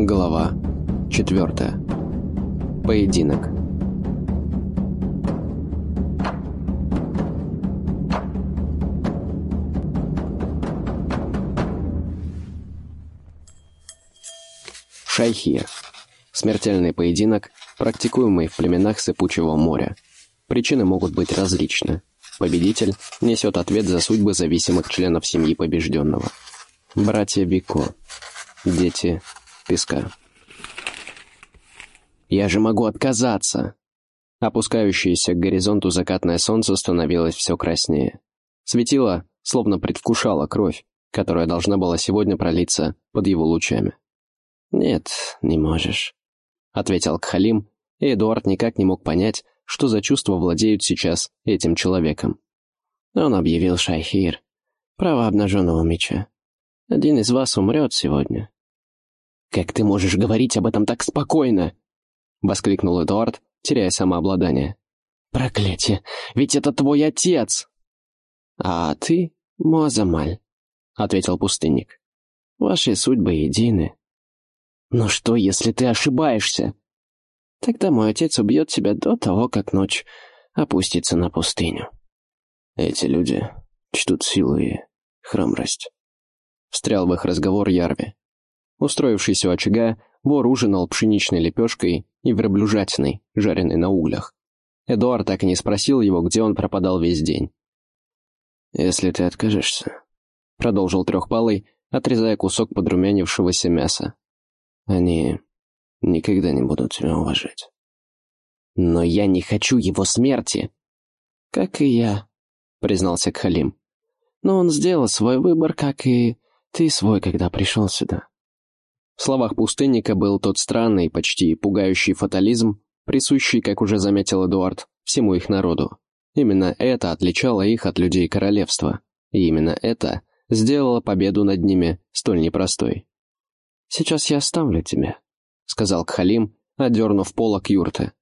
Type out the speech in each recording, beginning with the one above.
Глава 4. Поединок. Шайхир. Смертельный поединок, практикуемый в племенах Сыпучего моря. Причины могут быть различны. Победитель несет ответ за судьбы зависимых членов семьи побежденного. Братья Вико. Дети песка. «Я же могу отказаться!» Опускающееся к горизонту закатное солнце становилось все краснее. Светило, словно предвкушало кровь, которая должна была сегодня пролиться под его лучами. «Нет, не можешь», — ответил Кхалим, и Эдуард никак не мог понять, что за чувства владеют сейчас этим человеком. Он объявил Шайхир, право обнаженного меча. Один из вас умрет сегодня. «Как ты можешь говорить об этом так спокойно?» — воскликнул Эдуард, теряя самообладание. «Проклятие! Ведь это твой отец!» «А ты — Муазамаль», — ответил пустынник. «Ваши судьбы едины». «Но что, если ты ошибаешься?» «Тогда мой отец убьет тебя до того, как ночь опустится на пустыню». «Эти люди чтут силу и храбрость», — встрял в их разговор Ярви. Устроившись у очага, вор ужинал пшеничной лепешкой и верблюжатиной, жареной на углях. Эдуард так и не спросил его, где он пропадал весь день. «Если ты откажешься», — продолжил трехпалый, отрезая кусок подрумянившегося мяса. «Они никогда не будут тебя уважать». «Но я не хочу его смерти!» «Как и я», — признался Кхалим. «Но он сделал свой выбор, как и ты свой, когда пришел сюда. В словах пустынника был тот странный, почти пугающий фатализм, присущий, как уже заметил Эдуард, всему их народу. Именно это отличало их от людей королевства, и именно это сделало победу над ними столь непростой. «Сейчас я оставлю тебя», — сказал Кхалим, одернув полок юрты.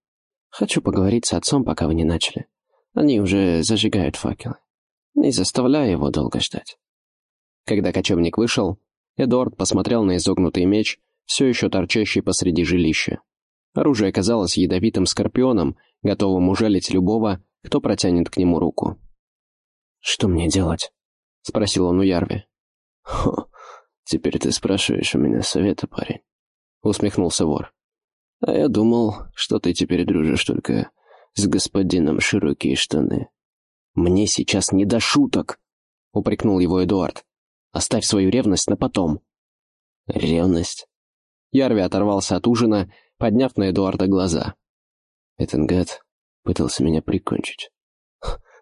«Хочу поговорить с отцом, пока вы не начали. Они уже зажигают факелы. Не заставляй его долго ждать». Когда кочевник вышел, Эдуард посмотрел на изогнутый меч, все еще торчащий посреди жилища. Оружие казалось ядовитым скорпионом, готовым ужалить любого, кто протянет к нему руку. «Что мне делать?» — спросил он у Ярви. «Хо, теперь ты спрашиваешь у меня совета, парень», — усмехнулся вор. «А я думал, что ты теперь дружишь только с господином широкие штаны». «Мне сейчас не до шуток», — упрекнул его Эдуард. Оставь свою ревность на потом». «Ревность?» Ярви оторвался от ужина, подняв на Эдуарда глаза. «Этот гад пытался меня прикончить.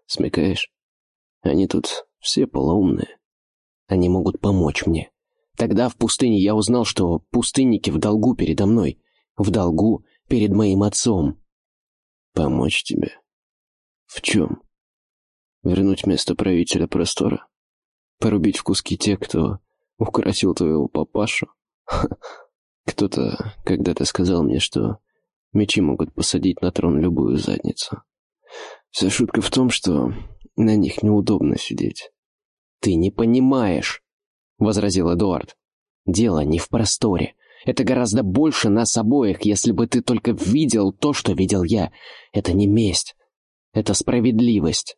Смекаешь? Они тут все полоумные. Они могут помочь мне. Тогда в пустыне я узнал, что пустынники в долгу передо мной, в долгу перед моим отцом». «Помочь тебе? В чем? Вернуть место правителя простора?» Порубить в куски тех, кто укоротил твоего папашу? Кто-то когда-то сказал мне, что мечи могут посадить на трон любую задницу. Вся шутка в том, что на них неудобно сидеть. «Ты не понимаешь», — возразил Эдуард. «Дело не в просторе. Это гораздо больше нас обоих, если бы ты только видел то, что видел я. Это не месть. Это справедливость.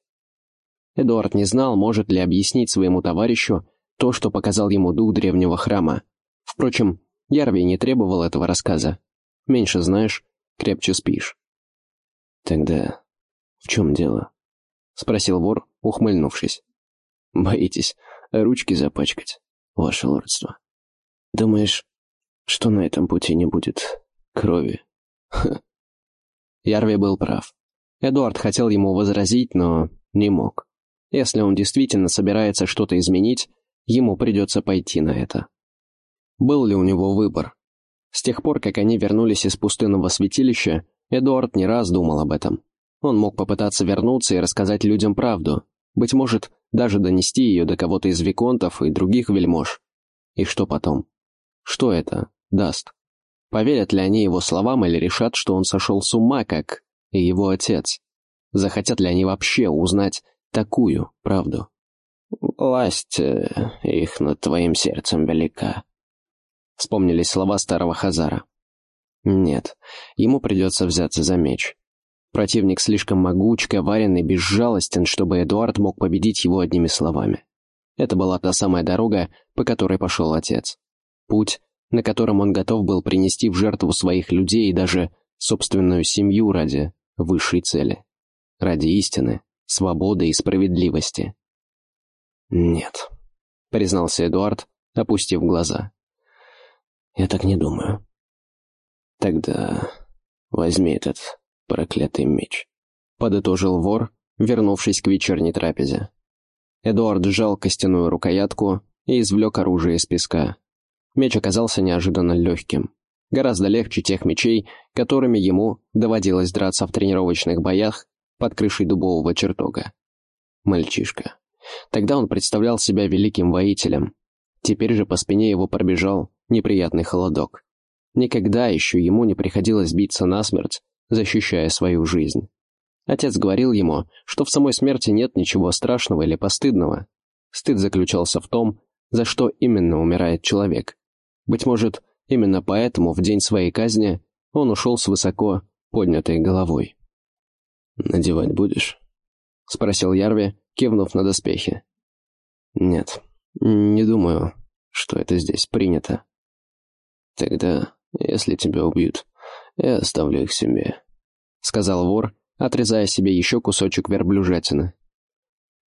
Эдуард не знал, может ли объяснить своему товарищу то, что показал ему дух древнего храма. Впрочем, Ярви не требовал этого рассказа. Меньше знаешь, крепче спишь. «Тогда в чем дело?» — спросил вор, ухмыльнувшись. «Боитесь ручки запачкать, ваше лордство? Думаешь, что на этом пути не будет крови?» Ярви был прав. Эдуард хотел ему возразить, но не мог. Если он действительно собирается что-то изменить, ему придется пойти на это. Был ли у него выбор? С тех пор, как они вернулись из пустынного святилища, Эдуард не раз думал об этом. Он мог попытаться вернуться и рассказать людям правду, быть может, даже донести ее до кого-то из виконтов и других вельмож. И что потом? Что это даст? Поверят ли они его словам или решат, что он сошел с ума, как и его отец? Захотят ли они вообще узнать, такую правду. «Власть э, их над твоим сердцем велика», Вспомнились слова старого Хазара. Нет, ему придется взяться за меч. Противник слишком могуч, коварен и безжалостен, чтобы Эдуард мог победить его одними словами. Это была та самая дорога, по которой пошел отец. Путь, на котором он готов был принести в жертву своих людей и даже собственную семью ради высшей цели. Ради истины, свободы и справедливости. «Нет», — признался Эдуард, опустив глаза. «Я так не думаю». «Тогда возьми этот проклятый меч», — подытожил вор, вернувшись к вечерней трапезе. Эдуард сжал костяную рукоятку и извлек оружие из песка. Меч оказался неожиданно легким. Гораздо легче тех мечей, которыми ему доводилось драться в тренировочных боях под крышей дубового чертога. Мальчишка. Тогда он представлял себя великим воителем. Теперь же по спине его пробежал неприятный холодок. Никогда еще ему не приходилось биться насмерть, защищая свою жизнь. Отец говорил ему, что в самой смерти нет ничего страшного или постыдного. Стыд заключался в том, за что именно умирает человек. Быть может, именно поэтому в день своей казни он ушел с высоко поднятой головой. «Надевать будешь?» — спросил Ярви, кивнув на доспехи. «Нет, не думаю, что это здесь принято». «Тогда, если тебя убьют, я оставлю их себе», — сказал вор, отрезая себе еще кусочек верблюжатины.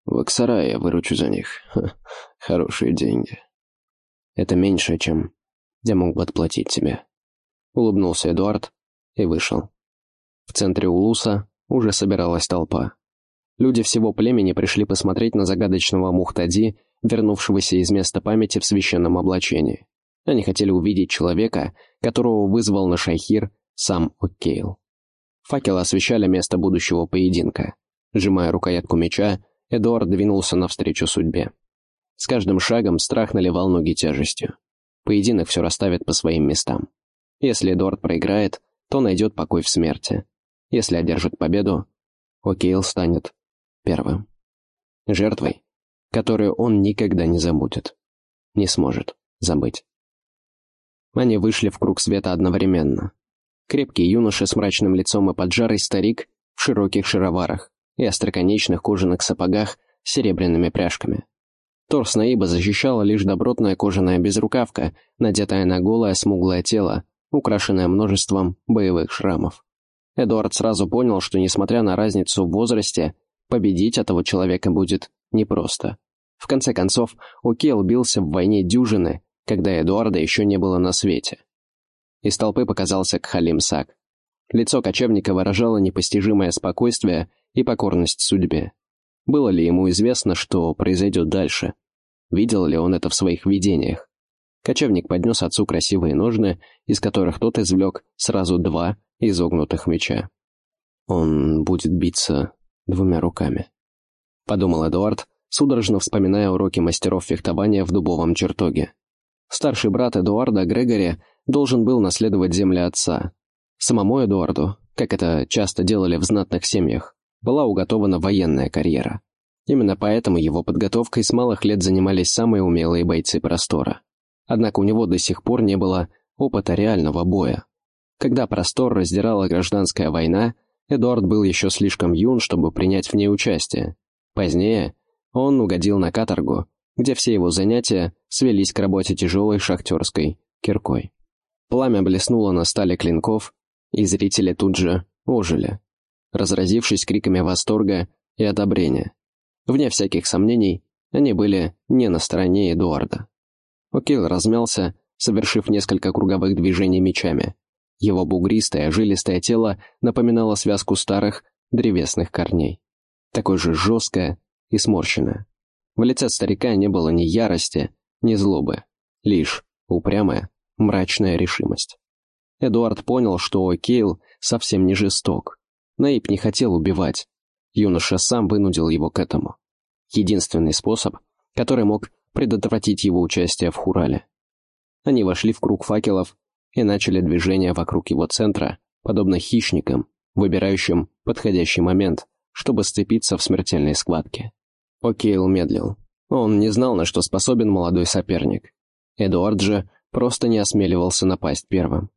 «В Аксарае я выручу за них. Ха, хорошие деньги». «Это меньше, чем я мог бы отплатить тебе», — улыбнулся Эдуард и вышел. В центре Улуса уже собиралась толпа. Люди всего племени пришли посмотреть на загадочного Мухтади, вернувшегося из места памяти в священном облачении. Они хотели увидеть человека, которого вызвал на Шайхир сам Оккейл. Факелы освещали место будущего поединка. Сжимая рукоятку меча, Эдуард двинулся навстречу судьбе. С каждым шагом страх наливал ноги тяжестью. Поединок все расставит по своим местам. Если Эдуард проиграет, то найдет покой в смерти. Если одержит победу, Окейл станет первым. Жертвой, которую он никогда не забудет. Не сможет забыть. Они вышли в круг света одновременно. Крепкий юноша с мрачным лицом и поджарый старик в широких шароварах и остроконечных кожаных сапогах с серебряными пряжками. Торс Наиба защищала лишь добротная кожаная безрукавка, надетая на голое смуглое тело, украшенное множеством боевых шрамов. Эдуард сразу понял, что, несмотря на разницу в возрасте, Победить этого человека будет непросто. В конце концов, Окейл бился в войне дюжины, когда Эдуарда еще не было на свете. Из толпы показался Кхалим Сак. Лицо кочевника выражало непостижимое спокойствие и покорность судьбе. Было ли ему известно, что произойдет дальше? Видел ли он это в своих видениях? Кочевник поднес отцу красивые ножны, из которых тот извлек сразу два изогнутых меча. Он будет биться двумя руками. Подумал Эдуард, судорожно вспоминая уроки мастеров фехтования в дубовом чертоге. Старший брат Эдуарда, Грегори, должен был наследовать земли отца. Самому Эдуарду, как это часто делали в знатных семьях, была уготована военная карьера. Именно поэтому его подготовкой с малых лет занимались самые умелые бойцы простора. Однако у него до сих пор не было опыта реального боя. Когда простор раздирала гражданская война, Эдуард был еще слишком юн, чтобы принять в ней участие. Позднее он угодил на каторгу, где все его занятия свелись к работе тяжелой шахтерской киркой. Пламя блеснуло на стали клинков, и зрители тут же ожили, разразившись криками восторга и одобрения. Вне всяких сомнений, они были не на стороне Эдуарда. Окейл размялся, совершив несколько круговых движений мечами. Его бугристое, жилистое тело напоминало связку старых древесных корней. Такое же жесткое и сморщенное. В лице старика не было ни ярости, ни злобы. Лишь упрямая, мрачная решимость. Эдуард понял, что Кейл совсем не жесток. Наиб не хотел убивать. Юноша сам вынудил его к этому. Единственный способ, который мог предотвратить его участие в Хурале. Они вошли в круг факелов и начали движение вокруг его центра, подобно хищникам, выбирающим подходящий момент, чтобы сцепиться в смертельной схватке. Окейл медлил. Он не знал, на что способен молодой соперник. Эдуард же просто не осмеливался напасть первым.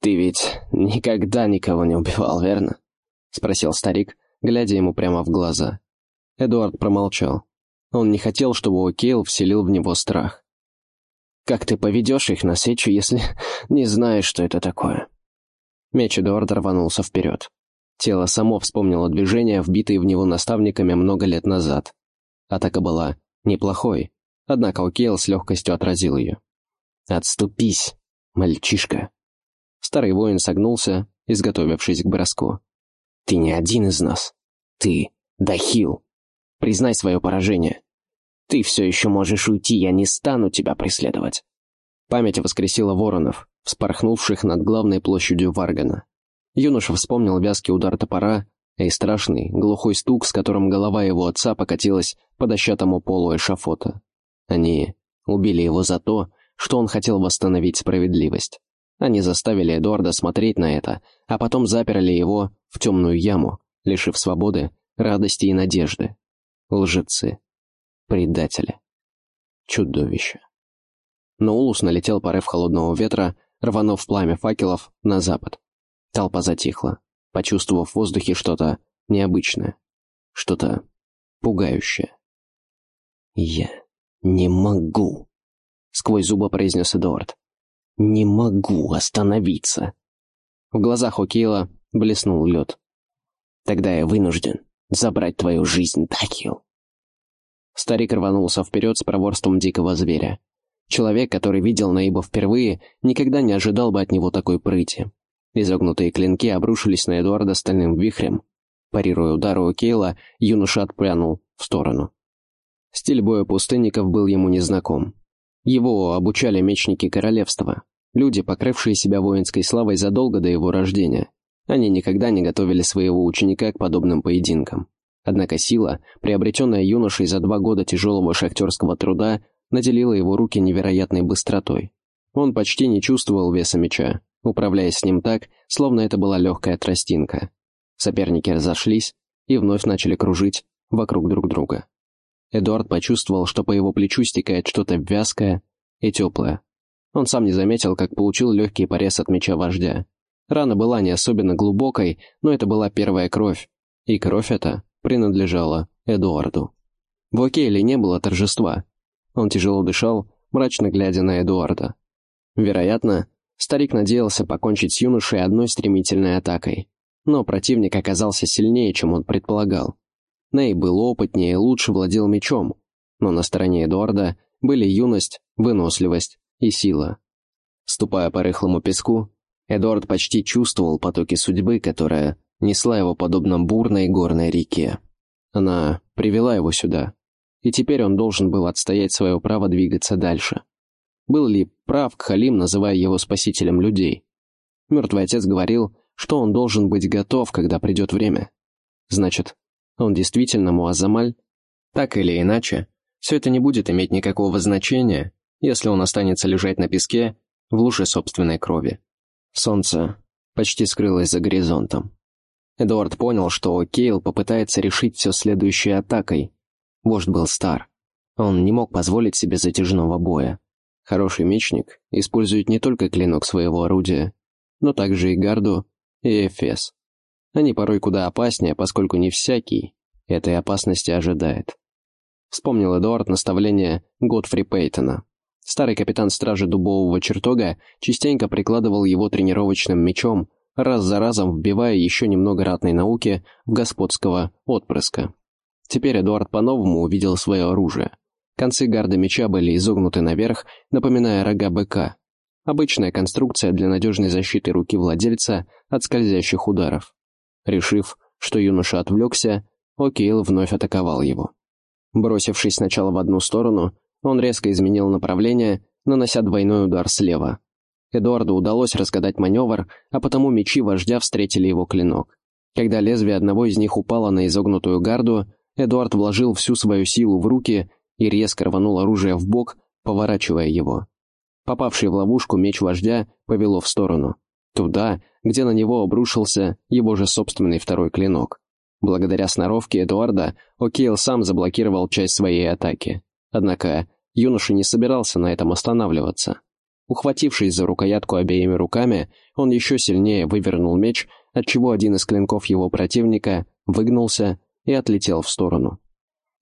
«Ты ведь никогда никого не убивал, верно?» — спросил старик, глядя ему прямо в глаза. Эдуард промолчал. Он не хотел, чтобы О'Кейл вселил в него страх. «Как ты поведешь их на сечу, если не знаешь, что это такое?» Меч Эдуарда рванулся вперед. Тело само вспомнило движение, вбитые в него наставниками много лет назад. Атака была неплохой, однако О'Кейл с легкостью отразил ее. «Отступись, мальчишка!» Старый воин согнулся, изготовившись к броску. «Ты не один из нас. Ты Дахил. Признай свое поражение. Ты все еще можешь уйти, я не стану тебя преследовать». Память воскресила воронов, вспорхнувших над главной площадью Варгана. Юноша вспомнил вязкий удар топора и страшный, глухой стук, с которым голова его отца покатилась по дощатому полу эшафота. Они убили его за то, что он хотел восстановить справедливость. Они заставили Эдуарда смотреть на это, а потом заперли его в темную яму, лишив свободы, радости и надежды. Лжецы. Предатели. Чудовища. На Улус налетел порыв холодного ветра, рванув пламя факелов на запад. Толпа затихла, почувствовав в воздухе что-то необычное, что-то пугающее. «Я не могу», — сквозь зубы произнес Эдуард. «Не могу остановиться». В глазах Окейла блеснул лед. «Тогда я вынужден забрать твою жизнь, Такил». Старик рванулся вперед с проворством дикого зверя. Человек, который видел Наиба впервые, никогда не ожидал бы от него такой прыти. Изогнутые клинки обрушились на Эдуарда стальным вихрем. Парируя удары у Кейла, юноша отпрянул в сторону. Стиль боя пустынников был ему незнаком. Его обучали мечники королевства, люди, покрывшие себя воинской славой задолго до его рождения. Они никогда не готовили своего ученика к подобным поединкам. Однако сила, приобретенная юношей за два года тяжелого шахтерского труда, наделила его руки невероятной быстротой. Он почти не чувствовал веса меча, управляясь с ним так, словно это была легкая тростинка. Соперники разошлись и вновь начали кружить вокруг друг друга. Эдуард почувствовал, что по его плечу стекает что-то вязкое и теплое. Он сам не заметил, как получил легкий порез от меча вождя. Рана была не особенно глубокой, но это была первая кровь, и кровь эта принадлежала Эдуарду. В Окейле не было торжества. Он тяжело дышал, мрачно глядя на Эдуарда. Вероятно, Старик надеялся покончить с юношей одной стремительной атакой. Но противник оказался сильнее, чем он предполагал. Ней был опытнее и лучше владел мечом, но на стороне Эдуарда были юность, выносливость и сила. Ступая по рыхлому песку, Эдуард почти чувствовал потоки судьбы, которая несла его подобно бурной горной реке. Она привела его сюда, и теперь он должен был отстоять свое право двигаться дальше. Был ли прав Кхалим, называя его спасителем людей? Мертвый отец говорил, что он должен быть готов, когда придет время. Значит, он действительно Муазамаль? Так или иначе, все это не будет иметь никакого значения, если он останется лежать на песке в луже собственной крови. Солнце почти скрылось за горизонтом. Эдуард понял, что Кейл попытается решить все следующей атакой. Вождь был стар. Он не мог позволить себе затяжного боя. Хороший мечник использует не только клинок своего орудия, но также и гарду и эфес. Они порой куда опаснее, поскольку не всякий этой опасности ожидает. Вспомнил Эдуард наставление Готфри Пейтона. Старый капитан стражи дубового чертога частенько прикладывал его тренировочным мечом, раз за разом вбивая еще немного ратной науки в господского отпрыска. Теперь Эдуард по-новому увидел свое оружие. Концы гарда меча были изогнуты наверх, напоминая рога быка. Обычная конструкция для надежной защиты руки владельца от скользящих ударов. Решив, что юноша отвлекся, О'Кейл вновь атаковал его. Бросившись сначала в одну сторону, он резко изменил направление, нанося двойной удар слева. Эдуарду удалось разгадать маневр, а потому мечи вождя встретили его клинок. Когда лезвие одного из них упало на изогнутую гарду, Эдуард вложил всю свою силу в руки и резко рванул оружие в бок, поворачивая его. Попавший в ловушку меч вождя повело в сторону. Туда, где на него обрушился его же собственный второй клинок. Благодаря сноровке Эдуарда, О'Кейл сам заблокировал часть своей атаки. Однако Юноша не собирался на этом останавливаться. Ухватившись за рукоятку обеими руками, он еще сильнее вывернул меч, отчего один из клинков его противника выгнулся и отлетел в сторону.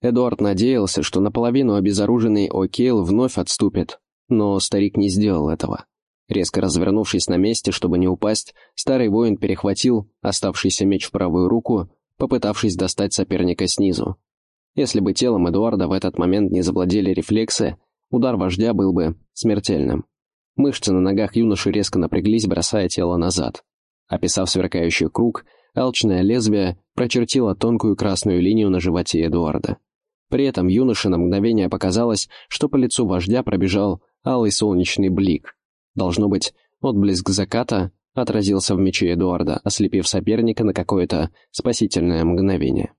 Эдуард надеялся, что наполовину обезоруженный О'Кейл вновь отступит, но старик не сделал этого. Резко развернувшись на месте, чтобы не упасть, старый воин перехватил оставшийся меч в правую руку, попытавшись достать соперника снизу. Если бы телом Эдуарда в этот момент не завладели рефлексы, удар вождя был бы смертельным. Мышцы на ногах юноши резко напряглись, бросая тело назад. Описав сверкающий круг, алчное лезвие прочертило тонкую красную линию на животе Эдуарда. При этом юноше на мгновение показалось, что по лицу вождя пробежал алый солнечный блик. Должно быть, отблеск заката отразился в мече Эдуарда, ослепив соперника на какое-то спасительное мгновение.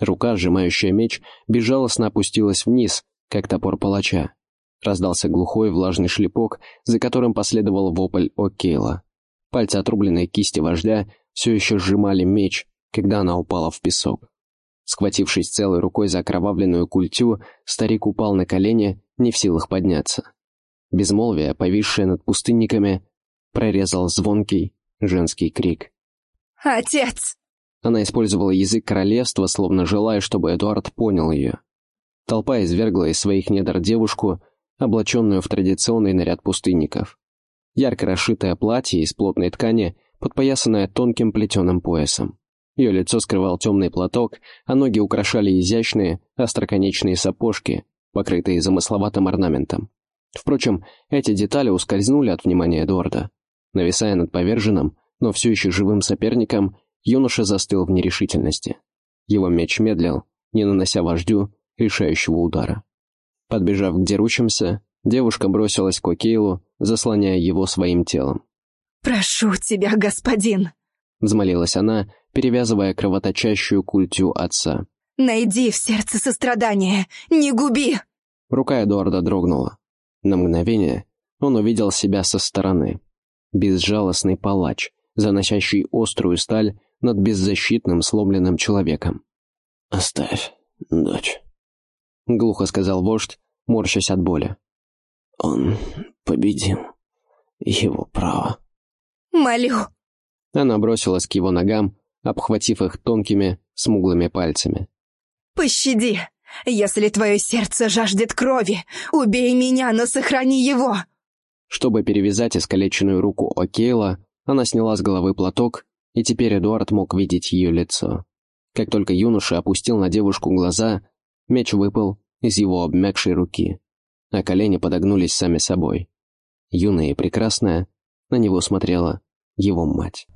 Рука, сжимающая меч, безжалостно опустилась вниз, как топор палача. Раздался глухой влажный шлепок, за которым последовал вопль О'Кейла. Пальцы отрубленной кисти вождя все еще сжимали меч, когда она упала в песок. Схватившись целой рукой за окровавленную культю, старик упал на колени, не в силах подняться. Безмолвие, повисшее над пустынниками, прорезал звонкий женский крик. «Отец!» Она использовала язык королевства, словно желая, чтобы Эдуард понял ее. Толпа извергла из своих недр девушку, облаченную в традиционный наряд пустынников. Ярко расшитое платье из плотной ткани, подпоясанное тонким плетеным поясом. Ее лицо скрывал темный платок, а ноги украшали изящные, остроконечные сапожки, покрытые замысловатым орнаментом. Впрочем, эти детали ускользнули от внимания Эдуарда. Нависая над поверженным, но все еще живым соперником, Юноша застыл в нерешительности. Его меч медлил, не нанося вождю решающего удара. Подбежав к дерущимся, девушка бросилась к Окейлу, заслоняя его своим телом. «Прошу тебя, господин!» — взмолилась она, перевязывая кровоточащую культю отца. «Найди в сердце сострадание! Не губи!» Рука Эдуарда дрогнула. На мгновение он увидел себя со стороны. Безжалостный палач, заносящий острую сталь над беззащитным сломленным человеком. «Оставь, дочь», — глухо сказал вождь, морщась от боли. «Он победил. Его право». «Молю». Она бросилась к его ногам, обхватив их тонкими, смуглыми пальцами. «Пощади! Если твое сердце жаждет крови, убей меня, но сохрани его!» Чтобы перевязать искалеченную руку О'Кейла, она сняла с головы платок и теперь Эдуард мог видеть ее лицо. Как только юноша опустил на девушку глаза, меч выпал из его обмякшей руки, а колени подогнулись сами собой. Юная и прекрасная, на него смотрела его мать.